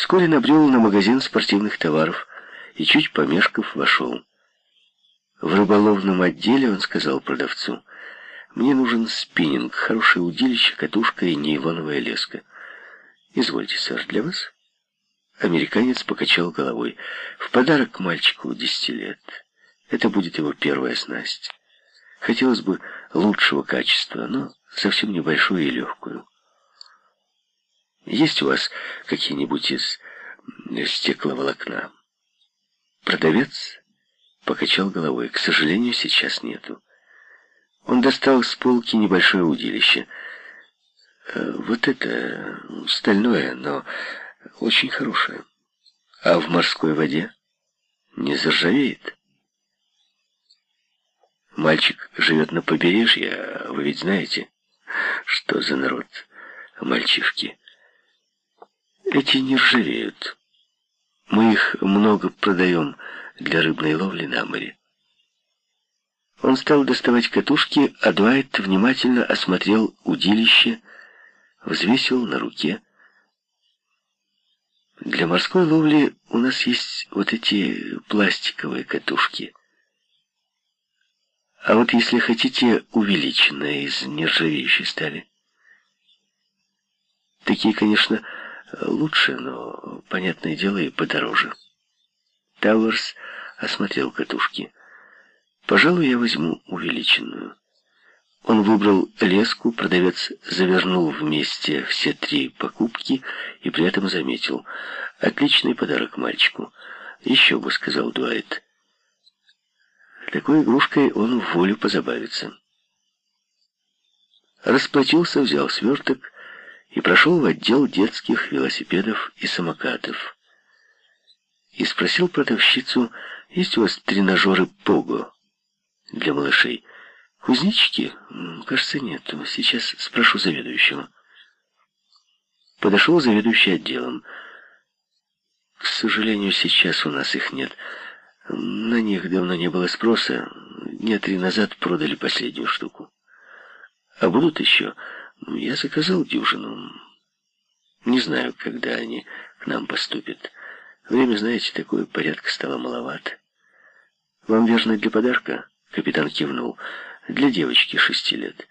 Вскоре набрел на магазин спортивных товаров и, чуть помешков, вошел. В рыболовном отделе он сказал продавцу, «Мне нужен спиннинг, хорошее удилище, катушка и нейлоновая леска». «Извольте, сэр, для вас?» Американец покачал головой. «В подарок мальчику десяти лет. Это будет его первая снасть. Хотелось бы лучшего качества, но совсем небольшую и легкую. Есть у вас какие-нибудь из стекловолокна?» Продавец покачал головой. «К сожалению, сейчас нету». Он достал с полки небольшое удилище. «Э, «Вот это стальное, но очень хорошее. А в морской воде не заржавеет?» Мальчик живет на побережье, а вы ведь знаете, что за народ мальчишки. Эти не ржавеют. Мы их много продаем для рыбной ловли на море. Он стал доставать катушки, а Дуайт внимательно осмотрел удилище, взвесил на руке. Для морской ловли у нас есть вот эти пластиковые катушки. А вот если хотите, увеличенные из нержавеющей стали. Такие, конечно, лучше, но, понятное дело, и подороже. Тауэрс осмотрел катушки. «Пожалуй, я возьму увеличенную». Он выбрал леску, продавец завернул вместе все три покупки и при этом заметил. «Отличный подарок мальчику». «Еще бы», — сказал Дуайт. Такой игрушкой он в волю позабавится. Расплатился, взял сверток и прошел в отдел детских велосипедов и самокатов. И спросил продавщицу, есть у вас тренажеры Пого для малышей? Кузнечики? Кажется, нет. Сейчас спрошу заведующего. Подошел заведующий отделом. К сожалению, сейчас у нас их нет. На них давно не было спроса. Дня три назад продали последнюю штуку. А будут еще? Я заказал дюжину. Не знаю, когда они к нам поступят. Время, знаете, такое, порядка стало маловато. Вам верно для подарка? Капитан кивнул. Для девочки шести лет.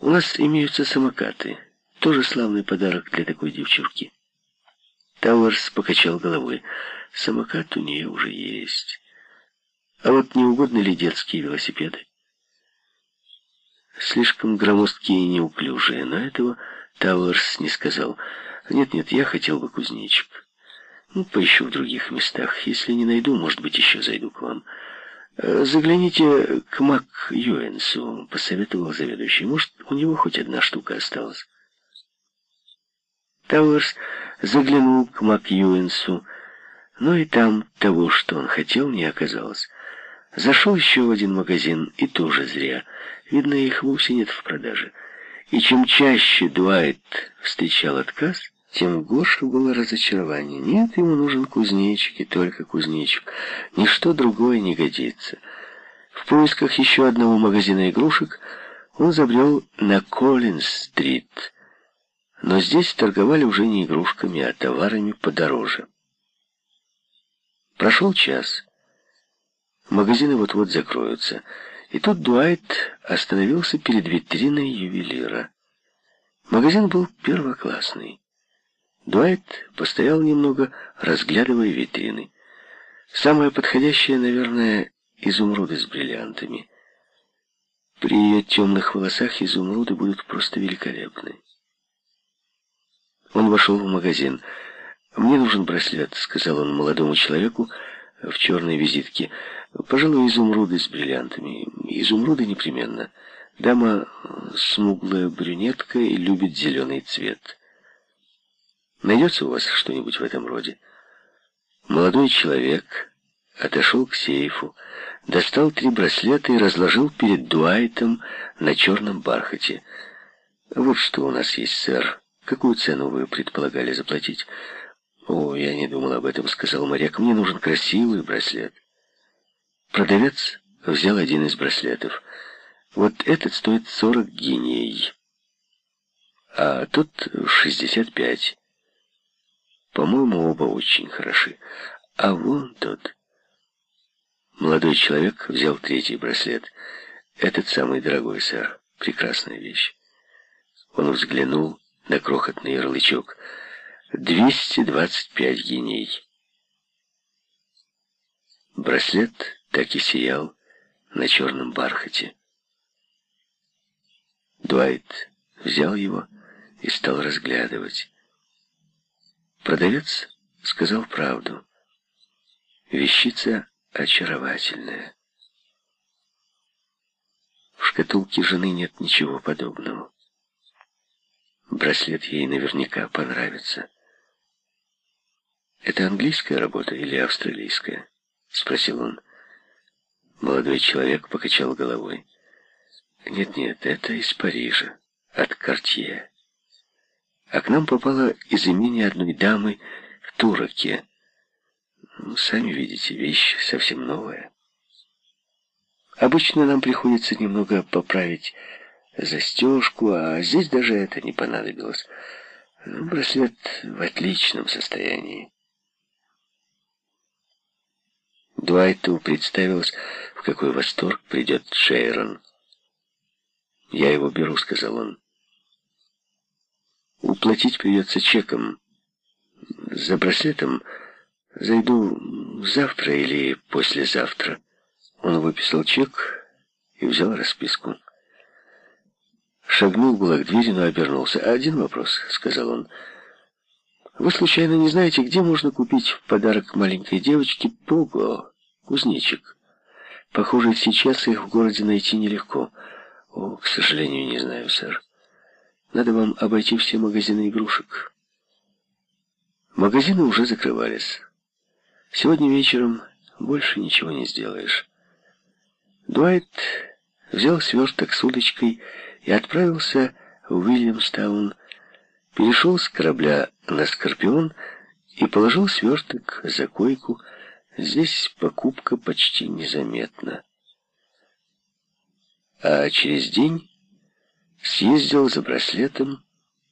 У нас имеются самокаты. Тоже славный подарок для такой девчушки. Тауэрс покачал головой. Самокат у нее уже есть. А вот не угодно ли детские велосипеды? Слишком громоздкие и неуклюжие, но этого Тауэрс не сказал. Нет-нет, я хотел бы кузнечик. Ну, поищу в других местах. Если не найду, может быть, еще зайду к вам. Э, загляните к Мак Юэнсу, посоветовал заведующий. Может, у него хоть одна штука осталась. Тауэрс заглянул к Мак Юэнсу, но и там того, что он хотел, не оказалось. Зашел еще в один магазин, и тоже зря. Видно, их вовсе нет в продаже. И чем чаще Дуайт встречал отказ, тем горше было разочарование. Нет, ему нужен кузнечик, и только кузнечик. Ничто другое не годится. В поисках еще одного магазина игрушек он забрел на Коллинс-стрит. Но здесь торговали уже не игрушками, а товарами подороже. Прошел час. Магазины вот-вот закроются. И тут Дуайт остановился перед витриной ювелира. Магазин был первоклассный. Дуайт постоял немного, разглядывая витрины. Самое подходящее, наверное, изумруды с бриллиантами. При ее темных волосах изумруды будут просто великолепны. Он вошел в магазин. «Мне нужен браслет», — сказал он молодому человеку в черной визитке. Пожалуй, изумруды с бриллиантами. Изумруды непременно. Дама смуглая брюнетка и любит зеленый цвет. Найдется у вас что-нибудь в этом роде? Молодой человек отошел к сейфу, достал три браслета и разложил перед Дуайтом на черном бархате. «Вот что у нас есть, сэр. Какую цену вы предполагали заплатить?» «О, я не думал об этом», — сказал моряк. «Мне нужен красивый браслет». Продавец взял один из браслетов. Вот этот стоит 40 гиней, а тот 65. По-моему, оба очень хороши. А вон тот. Молодой человек взял третий браслет. Этот самый дорогой, сэр. Прекрасная вещь. Он взглянул на крохотный ярлычок. 225 геней. Браслет так и сиял на черном бархате. Дуайт взял его и стал разглядывать. Продавец сказал правду. Вещица очаровательная. В шкатулке жены нет ничего подобного. Браслет ей наверняка понравится. «Это английская работа или австралийская?» — спросил он. Молодой человек покачал головой. «Нет-нет, это из Парижа, от Картье. А к нам попало из имени одной дамы в Туроке. Ну, сами видите, вещь совсем новая. Обычно нам приходится немного поправить застежку, а здесь даже это не понадобилось. Ну, браслет в отличном состоянии. Дуайту представилось, в какой восторг придет Шейрон. «Я его беру», — сказал он. «Уплатить придется чеком. За браслетом зайду завтра или послезавтра». Он выписал чек и взял расписку. Шагнул было к двери, но обернулся. «Один вопрос», — сказал он. «Вы случайно не знаете, где можно купить в подарок маленькой девочке пуго, кузнечик? Похоже, сейчас их в городе найти нелегко». «О, к сожалению, не знаю, сэр. Надо вам обойти все магазины игрушек». Магазины уже закрывались. Сегодня вечером больше ничего не сделаешь. Дуайт взял сверток с удочкой и отправился в Уильямстаун, перешел с корабля на Скорпион и положил сверток за койку. Здесь покупка почти незаметна. А через день съездил за браслетом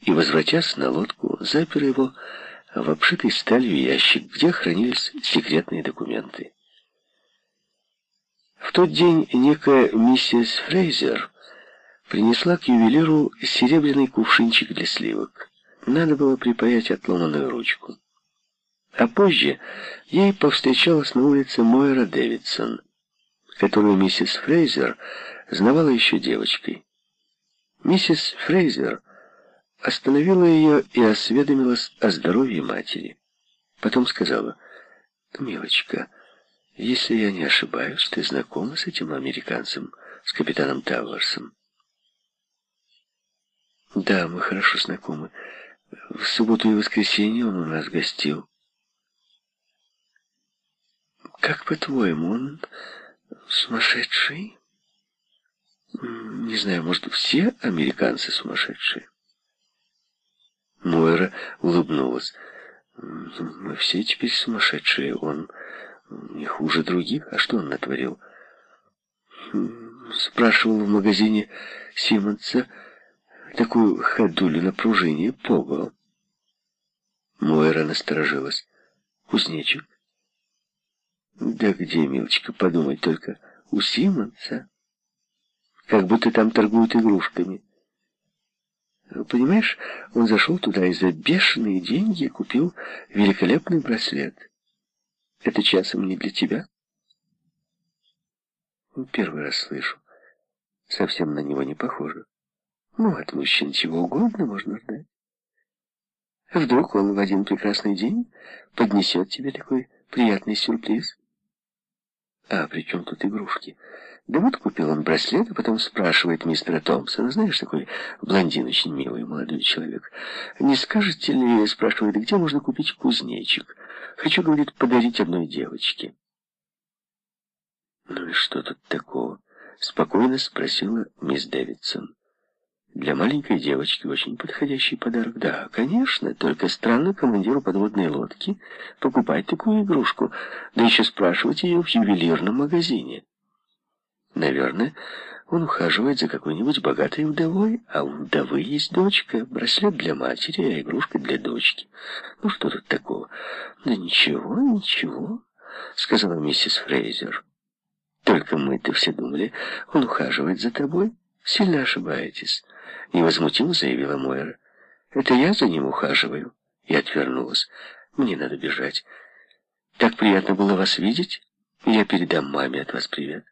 и, возвратясь на лодку, запер его в обшитый сталью ящик, где хранились секретные документы. В тот день некая миссис Фрейзер принесла к ювелиру серебряный кувшинчик для сливок. Надо было припаять отломанную ручку. А позже ей повстречалась на улице Мойра Дэвидсон, которую миссис Фрейзер знавала еще девочкой. Миссис Фрейзер остановила ее и осведомилась о здоровье матери. Потом сказала, «Милочка, если я не ошибаюсь, ты знакома с этим американцем, с капитаном Тауэрсом?» Да, мы хорошо знакомы. В субботу и воскресенье он у нас гостил. Как по-твоему, он сумасшедший? Не знаю, может, все американцы сумасшедшие? Мойра улыбнулась. Мы все теперь сумасшедшие. Он не хуже других. А что он натворил? Спрашивал в магазине Симонса, такую ходулю на пружине, пого. Мойра насторожилась. Кузнечик? Да где, милочка, подумать только, у Симонса? Как будто там торгуют игрушками. Понимаешь, он зашел туда и за бешеные деньги купил великолепный браслет. Это часом не для тебя? Первый раз слышу. Совсем на него не похоже. Ну, от мужчин чего угодно можно ждать. Вдруг он в один прекрасный день поднесет тебе такой приятный сюрприз. А при чем тут игрушки? Да вот купил он браслет, а потом спрашивает мистера Томпсона, знаешь, такой блондин, очень милый молодой человек. Не скажете ли, спрашивает, где можно купить кузнечик? Хочу, говорит, подарить одной девочке. Ну и что тут такого? Спокойно спросила мисс Дэвидсон. Для маленькой девочки очень подходящий подарок. Да, конечно, только странно командиру подводной лодки покупать такую игрушку, да еще спрашивать ее в ювелирном магазине. Наверное, Он ухаживает за какой-нибудь богатой вдовой, а у вдовы есть дочка, браслет для матери, а игрушка для дочки. Ну, что тут такого? Да ничего, ничего, сказала миссис Фрейзер. Только мы-то все думали, он ухаживает за тобой. Сильно ошибаетесь. Невозмутимо заявила Мойра. Это я за ним ухаживаю. И отвернулась. Мне надо бежать. Так приятно было вас видеть. Я передам маме от вас привет.